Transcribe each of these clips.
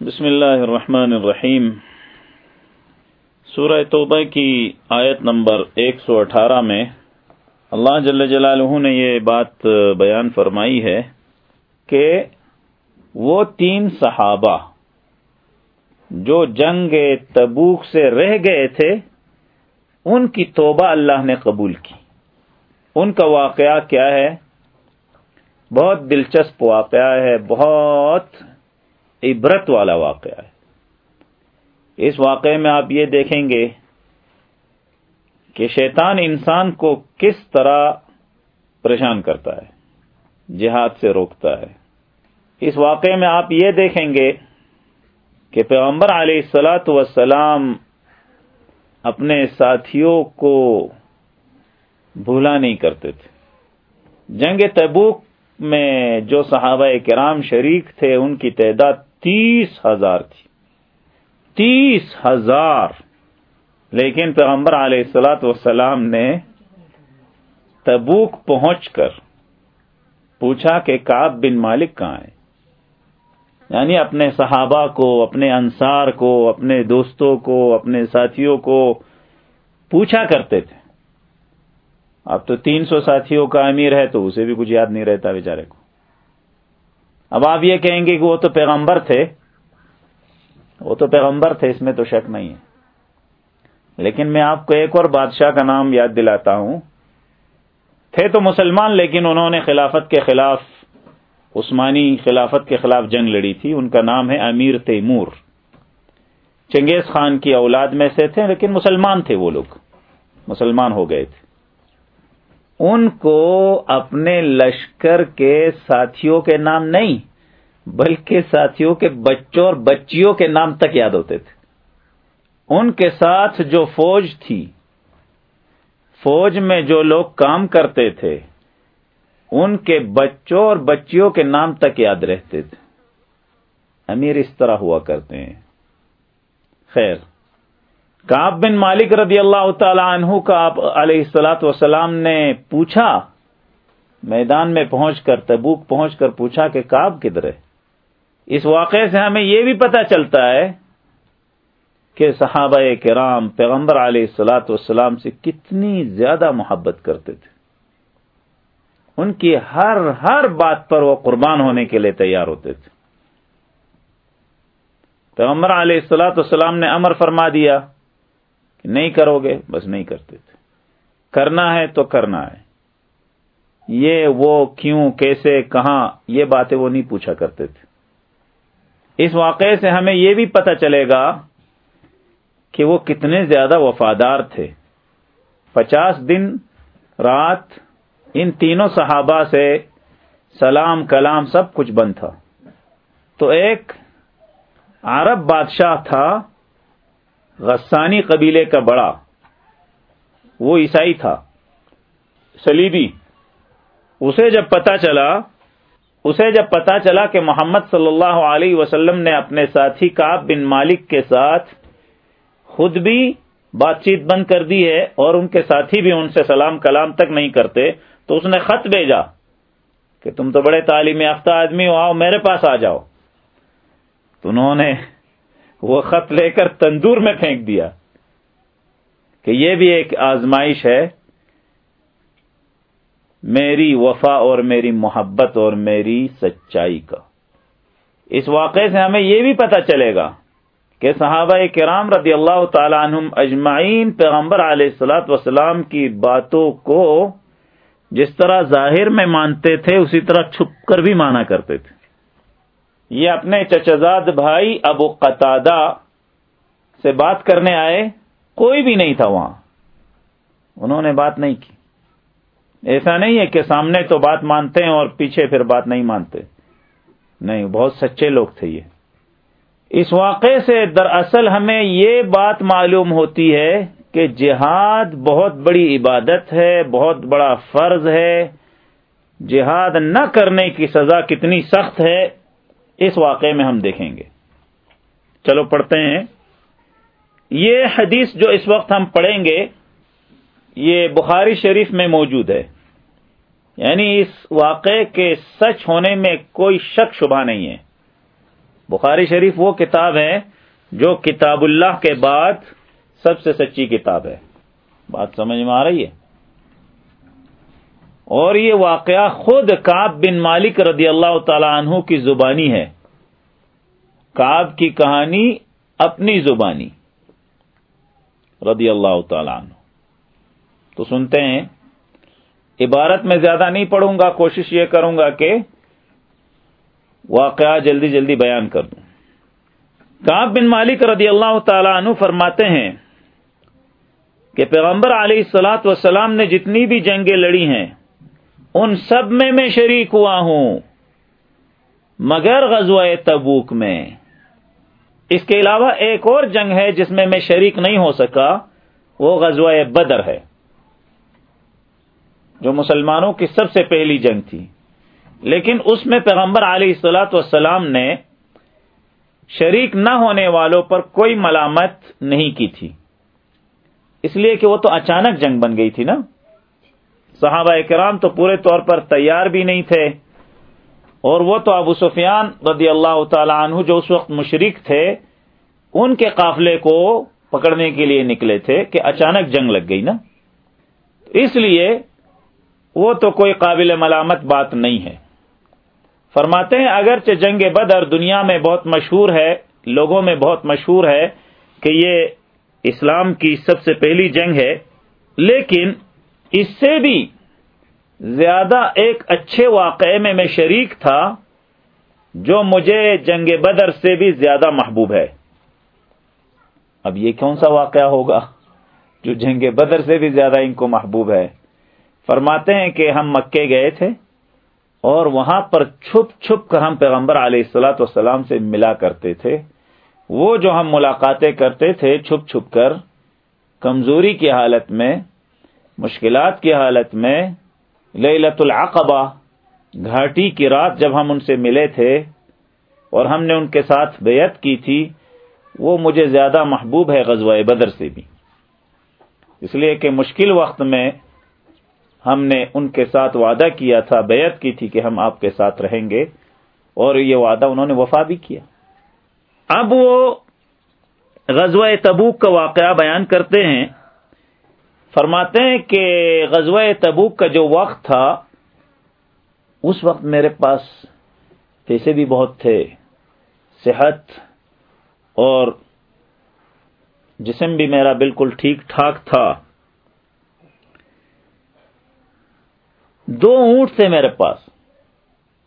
بسم اللہ الرحمن الرحیم۔ سورہ توبہ کی آیت نمبر ایک سو اٹھارہ میں اللہ جل جلالہ نے یہ بات بیان فرمائی ہے کہ وہ تین صحابہ جو جنگ تبوک سے رہ گئے تھے، ان کی توبہ اللہ نے قبول کی۔ ان کا واقعہ کیا ہے؟ بہت دلچسپ واقعہ ہے، بہت عبرت والا واقعہ ہے۔ اس واقعے میں آپ یہ دیکھیں گے کہ شیطان انسان کو کس طرح پریشان کرتا ہے، جہاد سے روکتا ہے۔ اس واقعے میں آپ یہ دیکھیں گے کہ پیغمبر علیہ السلاۃ وسلام اپنے ساتھیوں کو بھولا نہیں کرتے تھے۔ جنگ تبوک میں جو صحابہ کرام شریک تھے، ان کی تعداد تیس ہزار تھی۔ تیس ہزار۔ لیکن پیغمبر علیہ السلاۃ والسلام نے تبوک پہنچ کر پوچھا کہ کاب بن مالک کہاں ہے۔ یعنی اپنے صحابہ کو، اپنے انصار کو، اپنے دوستوں کو، اپنے ساتھیوں کو پوچھا کرتے تھے۔ اب تو تین سو ساتھیوں کا امیر ہے تو اسے بھی کچھ یاد نہیں رہتا بیچارے کو۔ اب آپ یہ کہیں گے کہ وہ تو پیغمبر تھے، وہ تو پیغمبر تھے، اس میں تو شک نہیں ہے۔ لیکن میں آپ کو ایک اور بادشاہ کا نام یاد دلاتا ہوں۔ تھے تو مسلمان، لیکن انہوں نے خلافت کے خلاف، عثمانی خلافت کے خلاف جنگ لڑی تھی۔ ان کا نام ہے امیر تیمور۔ چنگیز خان کی اولاد میں سے تھے، لیکن مسلمان تھے وہ لوگ۔ مسلمان ہو گئے تھے۔ ان کو اپنے لشکر کے ساتھیوں کے نام نہیں، بلکہ ساتھیوں کے بچوں اور بچیوں کے نام تک یاد ہوتے تھے۔ ان کے ساتھ جو فوج تھی، فوج میں جو لوگ کام کرتے تھے، ان کے بچوں اور بچیوں کے نام تک یاد رہتے تھے۔ امیر اس طرح ہوا کرتے ہیں۔ خیر۔ کاب بن مالک رضی اللہ تعالی عنہ کا آپ علیہ السلاۃ وسلام نے پوچھا، میدان میں پہنچ کر، تبوک پہنچ کر پوچھا کہ کاب کدھر ہے؟ اس واقعے سے ہمیں یہ بھی پتہ چلتا ہے کہ صحابہ کرام پیغمبر علیہ السلاۃ والسلام سے کتنی زیادہ محبت کرتے تھے۔ ان کی ہر ہر بات پر وہ قربان ہونے کے لیے تیار ہوتے تھے۔ پیغمبر علیہ السلاۃ والسلام نے امر فرما دیا نہیں کرو گے، بس نہیں کرتے تھے۔ کرنا ہے تو کرنا ہے۔ یہ وہ کیوں، کیسے، کہاں، یہ باتیں وہ نہیں پوچھا کرتے تھے۔ اس واقعے سے ہمیں یہ بھی پتہ چلے گا کہ وہ کتنے زیادہ وفادار تھے۔ پچاس دن رات ان تینوں صحابہ سے سلام، کلام سب کچھ بند تھا۔ تو ایک عرب بادشاہ تھا غسانی قبیلے کا بڑا، وہ عیسائی تھا سلیبی اسے جب پتا چلا، اسے جب پتا چلا کہ محمد صلی اللہ علیہ وسلم نے اپنے ساتھی کاب بن مالک کے ساتھ خود بھی بات چیت بند کر دی ہے اور ان کے ساتھی بھی ان سے سلام کلام تک نہیں کرتے، تو اس نے خط بھیجا کہ تم تو بڑے تعلیم یافتہ آدمی ہو، آؤ میرے پاس آ جاؤ۔ تو انہوں نے وہ خط لے کر تندور میں پھینک دیا کہ یہ بھی ایک آزمائش ہے، میری وفا اور میری محبت اور میری سچائی کا۔ اس واقعے سے ہمیں یہ بھی پتا چلے گا کہ صحابہ کرام رضی اللہ تعالی عنہم اجمعین پیغمبر علیہ السلاۃ وسلام کی باتوں کو جس طرح ظاہر میں مانتے تھے، اسی طرح چھپ کر بھی مانا کرتے تھے۔ یہ اپنے چچزاد بھائی ابو قطادہ سے بات کرنے آئے، کوئی بھی نہیں تھا وہاں۔ انہوں نے بات نہیں کی۔ ایسا نہیں ہے کہ سامنے تو بات مانتے ہیں اور پیچھے پھر بات نہیں مانتے۔ نہیں، بہت سچے لوگ تھے یہ۔ اس واقعے سے دراصل ہمیں یہ بات معلوم ہوتی ہے کہ جہاد بہت بڑی عبادت ہے، بہت بڑا فرض ہے۔ جہاد نہ کرنے کی سزا کتنی سخت ہے اس واقعے میں ہم دیکھیں گے۔ چلو پڑھتے ہیں۔ یہ حدیث جو اس وقت ہم پڑھیں گے، یہ بخاری شریف میں موجود ہے۔ یعنی اس واقعے کے سچ ہونے میں کوئی شک شبہ نہیں ہے۔ بخاری شریف وہ کتاب ہے جو کتاب اللہ کے بعد سب سے سچی کتاب ہے۔ بات سمجھ میں آ رہی ہے؟ اور یہ واقعہ خود کاب بن مالک رضی اللہ تعالی عنہ کی زبانی ہے۔ کاب کی کہانی اپنی زبانی رضی اللہ تعالی عنہ۔ تو سنتے ہیں، عبارت میں زیادہ نہیں پڑھوں گا، کوشش یہ کروں گا کہ واقعہ جلدی جلدی بیان کر دوں۔ کاب بن مالک رضی اللہ تعالی عنہ فرماتے ہیں کہ پیغمبر علیہ السلاۃ وسلام نے جتنی بھی جنگیں لڑی ہیں ان سب میں میں شریک ہوا ہوں، مگر غزوہ تبوک میں۔ اس کے علاوہ ایک اور جنگ ہے جس میں میں شریک نہیں ہو سکا، وہ غزوہ بدر ہے، جو مسلمانوں کی سب سے پہلی جنگ تھی۔ لیکن اس میں پیغمبر علیہ السلاۃ والسلام نے شریک نہ ہونے والوں پر کوئی ملامت نہیں کی تھی۔ اس لیے کہ وہ تو اچانک جنگ بن گئی تھی نا۔ صحابہ کرام تو پورے طور پر تیار بھی نہیں تھے۔ اور وہ تو ابو سفیان رضی اللہ تعالی عنہ جو اس وقت مشرق تھے، ان کے قافلے کو پکڑنے کے لیے نکلے تھے کہ اچانک جنگ لگ گئی نا۔ اس لیے وہ تو کوئی قابل ملامت بات نہیں ہے۔ فرماتے ہیں، اگرچہ جنگ بدر دنیا میں بہت مشہور ہے، لوگوں میں بہت مشہور ہے کہ یہ اسلام کی سب سے پہلی جنگ ہے، لیکن اس سے بھی زیادہ ایک اچھے واقعے میں میں شریک تھا جو مجھے جنگ بدر سے بھی زیادہ محبوب ہے۔ اب یہ کون سا واقعہ ہوگا جو جنگ بدر سے بھی زیادہ ان کو محبوب ہے؟ فرماتے ہیں کہ ہم مکے گئے تھے اور وہاں پر چھپ چھپ کر ہم پیغمبر علیہ السلاۃ والسلام سے ملا کرتے تھے۔ وہ جو ہم ملاقاتیں کرتے تھے چھپ چھپ کر کمزوری کی حالت میں مشکلات کی حالت میں لیلت العقبہ، گھاٹی کی رات جب ہم ان سے ملے تھے اور ہم نے ان کے ساتھ بیعت کی تھی، وہ مجھے زیادہ محبوب ہے غزوہ بدر سے بھی۔ اس لیے کہ مشکل وقت میں ہم نے ان کے ساتھ وعدہ کیا تھا، بیعت کی تھی کہ ہم آپ کے ساتھ رہیں گے، اور یہ وعدہ انہوں نے وفا بھی کیا۔ اب وہ غزوہ تبوک کا واقعہ بیان کرتے ہیں۔ فرماتے ہیں کہ غزوہ تبوک کا جو وقت تھا، اس وقت میرے پاس پیسے بھی بہت تھے، صحت اور جسم بھی میرا بالکل ٹھیک ٹھاک تھا۔ دو اونٹ تھے میرے پاس۔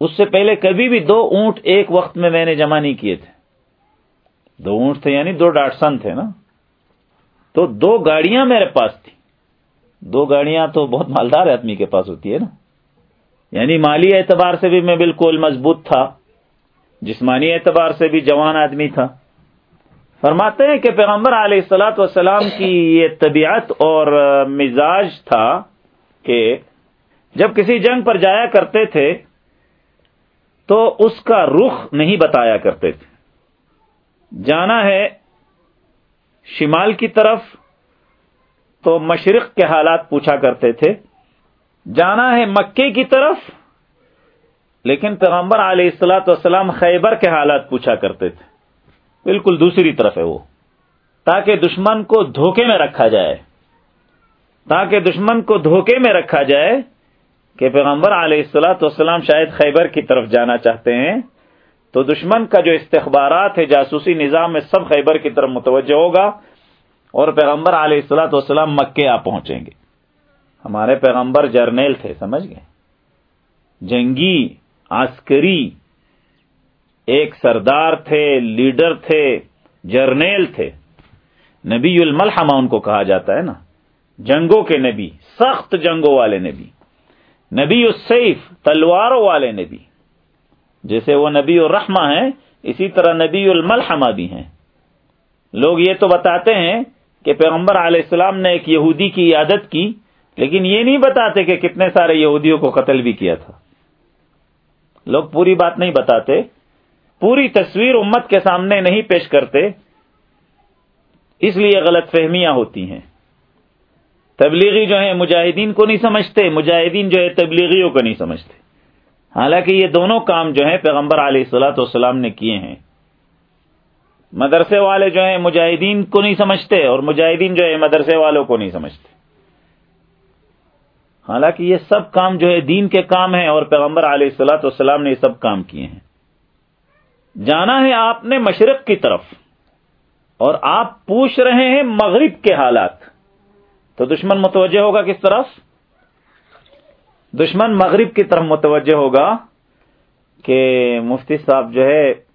اس سے پہلے کبھی بھی دو اونٹ ایک وقت میں میں نے جمع نہیں کیے تھے۔ دو اونٹ تھے یعنی دو ڈاٹسن تھے نا۔ تو دو گاڑیاں میرے پاس تھی دو گاڑیاں تو بہت مالدار آدمی کے پاس ہوتی ہے نا۔ یعنی مالی اعتبار سے بھی میں بالکل مضبوط تھا، جسمانی اعتبار سے بھی جوان آدمی تھا۔ فرماتے ہیں کہ پیغمبر علیہ السلاۃ والسلام کی یہ طبیعت اور مزاج تھا کہ جب کسی جنگ پر جایا کرتے تھے تو اس کا رخ نہیں بتایا کرتے تھے۔ جانا ہے شمال کی طرف تو مشرق کے حالات پوچھا کرتے تھے۔ جانا ہے مکے کی طرف، لیکن پیغمبر علیہ السلاۃ والسلام خیبر کے حالات پوچھا کرتے تھے۔ بالکل دوسری طرف ہے وہ۔ تاکہ دشمن کو دھوکے میں رکھا جائے۔ تاکہ دشمن کو دھوکے میں رکھا جائے کہ پیغمبر علیہ السلاۃ والسلام شاید خیبر کی طرف جانا چاہتے ہیں۔ تو دشمن کا جو استخبارات ہے، جاسوسی نظام میں سب خیبر کی طرف متوجہ ہوگا۔ اور پیغمبر علیہ السلاۃ والسلام مکے آ پہنچیں گے۔ ہمارے پیغمبر جرنیل تھے، سمجھ گئے؟ جنگی، عسکری، ایک سردار تھے، لیڈر تھے، جرنیل تھے۔ نبی الملحمہ ان کو کہا جاتا ہے نا، جنگوں کے نبی، سخت جنگوں والے نبی۔ نبی السیف، تلواروں والے نبی۔ جیسے وہ نبی الرحمہ ہیں، اسی طرح نبی الملحمہ بھی ہیں۔ لوگ یہ تو بتاتے ہیں کہ پیغمبر علیہ السلام نے ایک یہودی کی عادت کی، لیکن یہ نہیں بتاتے کہ کتنے سارے یہودیوں کو قتل بھی کیا تھا۔ لوگ پوری بات نہیں بتاتے، پوری تصویر امت کے سامنے نہیں پیش کرتے، اس لیے غلط فہمیاں ہوتی ہیں۔ تبلیغی جو ہے مجاہدین کو نہیں سمجھتے، مجاہدین جو ہے تبلیغیوں کو نہیں سمجھتے۔ حالانکہ یہ دونوں کام جو ہیں پیغمبر علیہ السلاۃ والسلام نے کیے ہیں۔ مدرسے والے جو ہیں مجاہدین کو نہیں سمجھتے اور مجاہدین جو ہے مدرسے والوں کو نہیں سمجھتے۔ حالانکہ یہ سب کام جو ہے دین کے کام ہیں اور پیغمبر علیہ السلاۃ والسلام نے یہ سب کام کیے ہیں۔ جانا ہے آپ نے مشرق کی طرف اور آپ پوچھ رہے ہیں مغرب کے حالات۔ تو دشمن متوجہ ہوگا کس طرف؟ دشمن مغرب کی طرف متوجہ ہوگا کہ مفتی صاحب جو ہے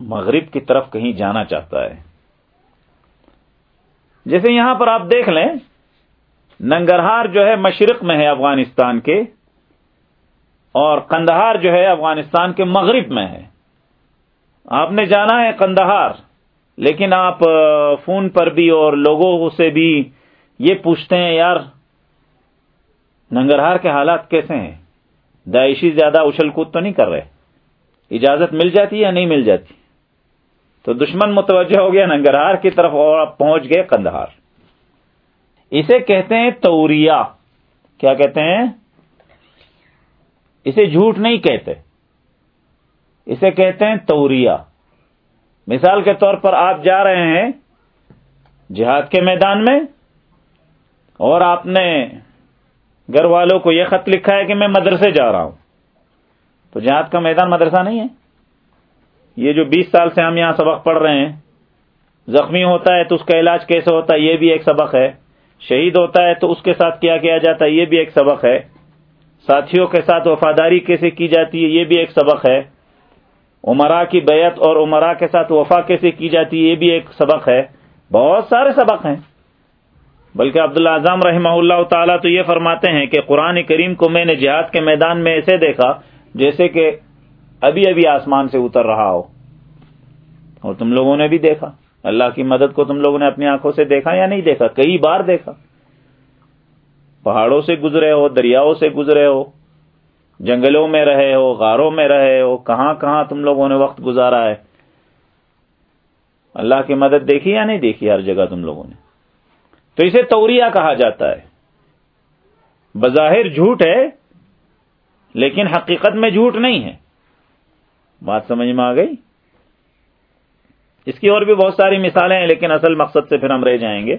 مغرب کی طرف کہیں جانا چاہتا ہے۔ جیسے یہاں پر آپ دیکھ لیں، ننگرہار جو ہے مشرق میں ہے افغانستان کے، اور کندہار جو ہے افغانستان کے مغرب میں ہے۔ آپ نے جانا ہے کندہار، لیکن آپ فون پر بھی اور لوگوں سے بھی یہ پوچھتے ہیں، یار، ننگرہار کے حالات کیسے ہیں؟ داعشی زیادہ اچھل کود تو نہیں کر رہے۔ اجازت مل جاتی یا نہیں مل جاتی؟ تو دشمن متوجہ ہو گیا ننگرہار کی طرف اور پہنچ گئے کندہار اسے کہتے ہیں توریا۔ کیا کہتے ہیں؟ اسے جھوٹ نہیں کہتے۔ اسے کہتے ہیں توریا۔ مثال کے طور پر آپ جا رہے ہیں جہاد کے میدان میں اور آپ نے گھر والوں کو یہ خط لکھا ہے کہ میں مدرسے جا رہا ہوں۔ تو جہاد کا میدان مدرسہ نہیں ہے۔ یہ جو بیس سال سے ہم یہاں سبق پڑھ رہے ہیں، زخمی ہوتا ہے تو اس کا علاج کیسے ہوتا ہے؟ یہ بھی ایک سبق ہے۔ شہید ہوتا ہے تو اس کے ساتھ کیا کیا جاتا ہے؟ یہ بھی ایک سبق ہے۔ ساتھیوں کے ساتھ وفاداری کیسے کی جاتی ہے؟ یہ بھی ایک سبق ہے۔ عمرا کی بیعت اور عمرا کے ساتھ وفا کیسے کی جاتی ہے؟ یہ بھی ایک سبق ہے۔ بہت سارے سبق ہیں۔ بلکہ عبداللہ اعظم رحمہ اللہ تعالیٰ تو یہ فرماتے ہیں کہ قرآن کریم کو میں نے جہاد کے میدان میں ایسے دیکھا، جیسے کہ ابھی ابھی آسمان سے اتر رہا ہو۔ اور تم لوگوں نے بھی دیکھا۔ اللہ کی مدد کو تم لوگوں نے اپنی آنکھوں سے دیکھا یا نہیں دیکھا؟ کئی بار دیکھا۔ پہاڑوں سے گزرے ہو، دریاؤں سے گزرے ہو، جنگلوں میں رہے ہو، غاروں میں رہے ہو، کہاں کہاں تم لوگوں نے وقت گزارا ہے؟ اللہ کی مدد دیکھی یا نہیں دیکھی ہر جگہ تم لوگوں نے؟ تو اسے توریا کہا جاتا ہے۔ بظاہر جھوٹ ہے، لیکن حقیقت میں جھوٹ نہیں ہے۔ بات سمجھ میں آ گئی؟ اس کی اور بھی بہت ساری مثالیں ہیں، لیکن اصل مقصد سے پھر ہم رہ جائیں گے۔